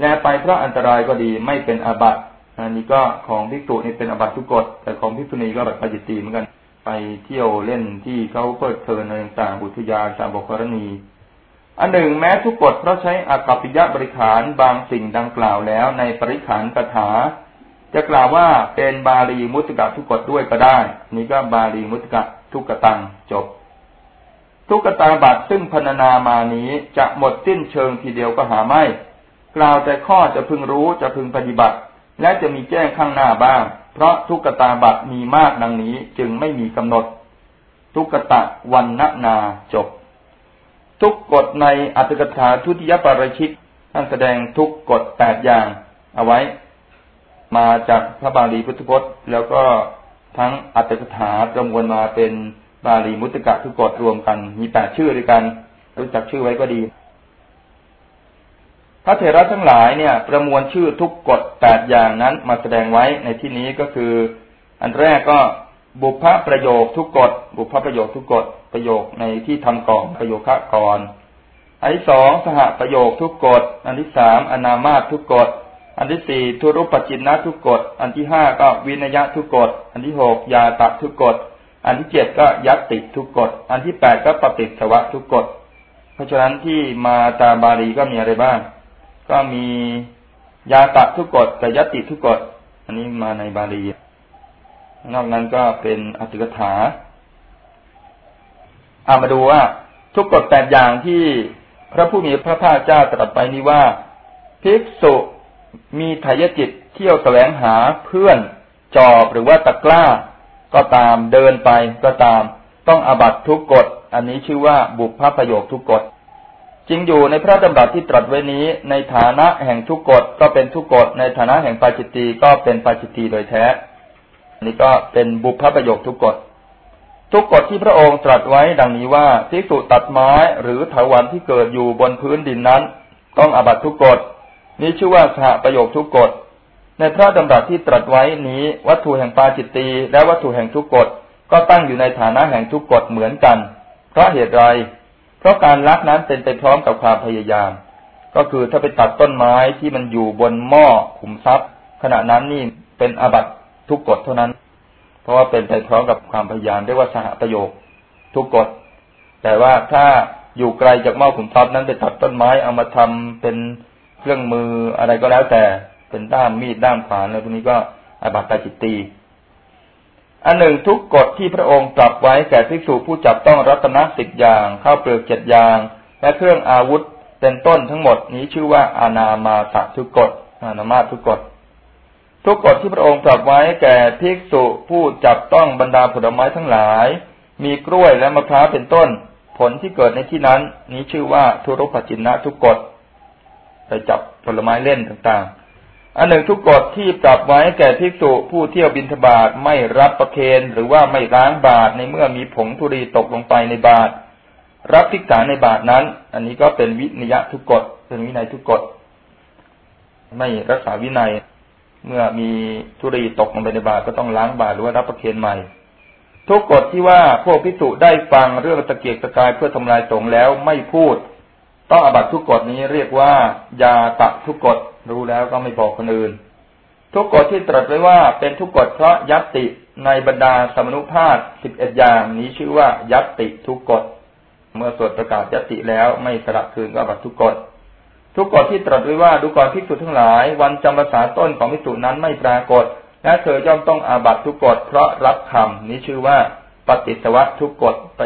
แลไปเพราะอันตรายก็ดีไม่เป็นอาบัตอันนี้ก็ของพิกตุนี่เป็นอาบัตทุกกฎแต่ของพิกษุณีก็แบบปจิตีเหมือนกัน ไปเที่ยวเล่นที่เขาเพิดเพลินอะไรต่างบุตรยาตามบกรณี อันหนึ่งแม้ทุกกฎเพราะใช้อากัปปิยะบริขารบางสิ่งดังกล่าวแล้วในปริขารคาถา จะกล่าวว่าเป็นบาลีมุตกะทุกกฎด้วยก็ได้ นี่ก็บาลีมุตกะทุกตังจบ ทุกตาบัตซึ่งพรรณนามานี้จะหมดสิ้นเชิงทีเดียวก็หาไม่ กล่าวแต่ข้อจะพึงรู้จะพึงปฏิบัติ และจะมีแจ้งข้างหน้าบ้าง เพราะทุกตาบัตมีมากดังนี้จึงไม่มีกำหนด ทุกตะวันนนาจบ ทุกกฎในอัตถกถาทุติยปาราชิกท่านแสดงทุกกฎแปดอย่าง เอาไว้ มาจากพระบาลีพุทธพจน์ แล้วก็ทั้งอัตถกถาจำนวนมาเป็นบาลีมุตกะทุกกฎรวมกัน มีแปดชื่อด้วยกัน รู้จักชื่อไว้ก็ดี พระเถระทั้งหลายเนี่ย ประมวลชื่อทุกกฎแปดอย่างนั้นมาแสดงไว้ในที่นี้ก็คือ อันแรกก็ บุพประโยคทุกกฎบุพประโยคทุกกฎประโยคในที่ทำก่อนประโยคะก่อน อันที่สองสหประโยคทุกกฎอันที่สามอนามาตทุกกฎอันที่สี่ทุรุปจินนะทุกกฎอันที่ห้าก็วินยะทุกกฎอันที่หกยาตะทุกกฎอันที่เจ็ดก็ยัตติทุกกฎอันที่แปดก็ปฏิสวะทุกกฎเพราะฉะนั้นที่มาตาบาลีก็มีอะไรบ้าง ก็มียาตะทุกกฎกับยัตติทุกกฎอันนี้มาในบาลี นอกนั้นก็เป็นอติกถาอามาดูว่า ทุกกฎแปดอย่างที่พระผู้มีพระภาคเจ้าตรัสไปนี้ว่า ภิกษุมีทายจิตเที่ยวแสวงหาเพื่อนจอบหรือว่าตะกร้า ก็ตามเดินไปก็ตาม ต้องอบัตทุกกฎ อันนี้ชื่อว่าบุพพประโยคทุกกฎจริงอยู่ในพระดำรัสที่ตรัสไว้นี้ ในฐานะแห่งทุกกฎก็เป็นทุกกฎในฐานะแห่งปาจิตตีก็เป็นปาจิตตีโดยแท้ นนี้ก็เป็นบุพพประโยคทุกกฎ ทุกกฎที่พระองค์ตรัสไว้ดังนี้ว่าทิสุตัดไม้หรือถาวันที่เกิดอยู่บนพื้นดินนั้น ต้องอบัตทุกกฎนี้ชื่อว่าสหประโยคทุกกฎ ในพระดำรัสที่ตรัสไว้นี้ วัตถุแห่งปาจิตตีและวัตถุแห่งทุกกฎก็ตั้งอยู่ในฐานะแห่งทุกกฎเหมือนกัน เพราะเหตุไร เพราะการลักนั้นเป็นไปพร้อมกับความพยายาม ก็คือถ้าไปตัดต้นไม้ที่มันอยู่บนหม้อขุมทรัพย์ ขณะนั้นนี่เป็นอาบัต ทุกกฎเท่านั้น เพราะว่าเป็นไปพร้อมกับความพยายามเรียกว่าสหประโยค ทุกกฎ แต่ว่าถ้าอยู่ไกลจากหม้อขุมทรัพย์นั้นไปตัดต้นไม้เอามาทำเป็นเครื่องมืออะไรก็แล้วแต่เป็นด้ามมีดด้ามขวานอะไรพวกนี้ก็อาบัติตาจิตตีอันหนึ่งทุกกฎที่พระองค์ปรับไว้แก่ภิกษุผู้จับต้องรัตนสิบอย่างข้าวเปลือกเจ็ดอย่าง และเครื่องอาวุธเป็นต้นทั้งหมดนี้ชื่อว่าอานามาสทุกกฎอานามาทุกกฎ ทุกกฎที่พระองค์ปรับไว้แก่ภิกษุผู้จับต้องบรรดาผลไม้ทั้งหลาย มีกล้วยและมะพร้าวเป็นต้น ผลที่เกิดในที่นั้น นี้ชื่อว่าทุรุปจินนะทุกกฎไปจับผลไม้เล่นต่างๆ อันหนึ่งทุกกฎที่ปรับไว้แก่ภิกษุผู้เที่ยวบินทบาทไม่รับประเคนหรือว่าไม่ล้างบาตรในเมื่อมีผงธุรีตกลงไปในบาตรรับพิกษาในบาตรนั้น อันนี้ก็เป็นวินยะทุกกฎเป็นวินัยทุกกฎไม่รักษาวินัย เมื่อมีธุรีตกลงไปในบาตรก็ต้องล้างบาตรหรือว่ารับประเคนใหม่ ทุกกฎที่ว่าพวกภิกษุได้ฟังเรื่องตะเกียกตะกายเพื่อทำลายสงแล้วไม่พูด ต้องอบัตทุกกฎนี้เรียกว่ายาตะทุกกฎรู้แล้วก็ไม่บอกคนอื่น ทุกกฎที่ตรัสไว้ว่าเป็นทุกกฎเพราะยัตติในบรรดาสมนุภาพสิบเอ็ดอย่างนี้ชื่อว่ายัตติทุกกฎเมื่อสวดประกาศยัตติแล้วไม่สละคืนก็อบัตทุกกฎ ทุกกฎที่ตรัสไว้ว่าดูก่อนภิกษุทั้งหลาย วันจำภาษาต้นของภิกษุนั้นไม่ปรากฏ และเธอย่อมต้องอาบัตทุกกฎเพราะรับคำนี้ชื่อว่าปฏิสวัตทุกกฎไป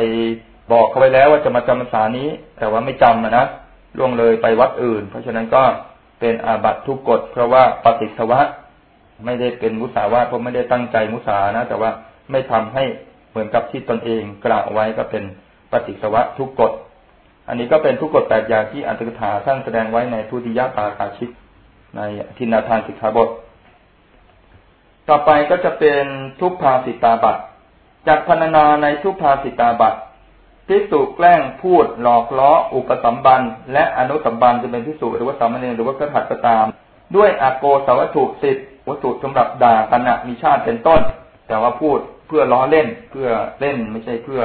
บอกเขาไว้แล้วว่าจะมาจำพรรษานี้ แต่ว่าไม่จำนะล่วงเลยไปวัดอื่น เพราะฉะนั้นก็เป็นอาบัตทุกกฎเพราะว่าปฏิสวะไม่ได้เป็นมุสาวาเพราะไม่ได้ตั้งใจมุสานะ แต่ว่าไม่ทำให้เหมือนกับที่ตนเองกล่าวไว้ก็เป็นปฏิสวะทุกกฎ อันนี้ก็เป็นทุกกฎแปดอย่างที่อัตถกถาท่านแสดงไว้ในทุติยาตาคาชิกในทินาทานสิกขาบท ต่อไปก็จะเป็นทุกภาสิตาบัตจากพรรณนาในทุกภาสิตาบัตพิสุแกล้งพูดหลอกล้ออุปสัมบันและอนุสัมบันจะเป็นพิสุหรือว่าสามเณรหรือว่ากระถัดก็ตาม ด้วยอโกสวัตถุสิทธิวัตถุสำหรับด่ากันนะมีชาติเป็นต้น แต่ว่าพูดเพื่อล้อเล่นเพื่อเล่นไม่ใช่เพื่อ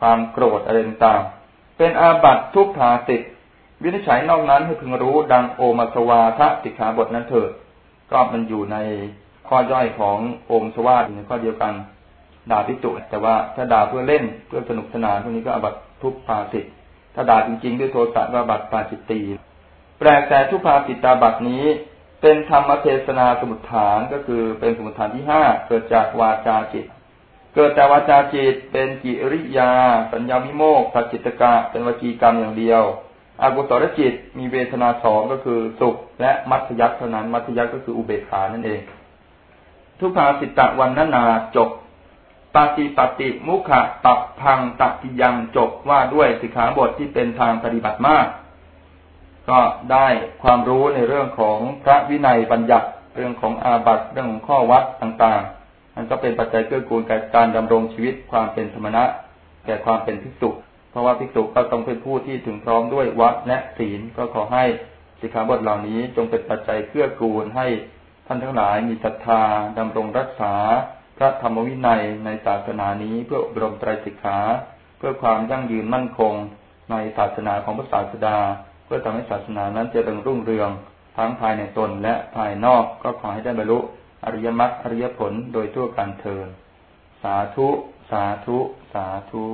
ความโกรธอะไรต่างๆ เป็นอาบัตทุกขาติดวินิจฉัยนอกนั้นให้พึงรู้ดังโอมาสวาทะติขาบทนั้นเถิดก็มันอยู่ในข้อย่อยของโองค์สวาสในข้อเดียวกัน ด่าพิจุแต่ว่าถ้าด่าเพื่อเล่นเพื่อสนุกสนานพวกนี้ก็อบัตทุกปาสิตถ้าด่าจริงๆ ด้วยโทสะก็บัตปาจิตตีแปลกแต่ทุกปาสิตาบัตนี้ เป็นธรรมเทศนาสมุทฐานก็คือเป็นสมุทฐานที่ห้าเกิดจากวาจาจิต เกิดจากวาจาจิตเป็นกิริยา สัญญาวิโมกขจิตกะเป็นวจีกรรมอย่างเดียวอากุศลจิตมีเวทนาสองก็คือสุข และมัธยักษ์เท่านั้นมัธยักษ์ก็คืออุเบกขานั่นเอง ทุกภาสิตะวันนานาจบปฏิปฏิมุขะตับพังตักิยังจบว่าด้วยสิกขาบทที่เป็นทางปฏิบัติมาก ก็ได้ความรู้ในเรื่องของพระวินัยบัญญัติเรื่องของอาบัติเรื่องของข้อวัดต่างๆ มันก็เป็นปัจจัยเกื้อกูลแก่การดำรงชีวิตความเป็นธรรมณะ แก่ความเป็นภิกษุ เพราะว่าภิกษุก็ต้องเป็นผู้ที่ถึงพร้อมด้วยวัดและศีลก็ขอให้สิกขาบทเหล่านี้จงเป็นปัจจัยเกื้อกูลให้ท่านทั้งหลายมีศรัทธาดำรงรักษา พระธรรมวินัยในศาสนานี้เพื่ออบรมไตรสิกขาเพื่อความยั่งยืนมั่นคงในศาสนาของพระศาสดา เพื่อทำให้ศาสนานั้นเจริญรุ่งเรืองทั้งภายในตนและภายนอกก็ขอให้ได้บรรลุ อริยมรรคอริยผลโดยทั่วกันเทินสาธุ สาธุ สาธุ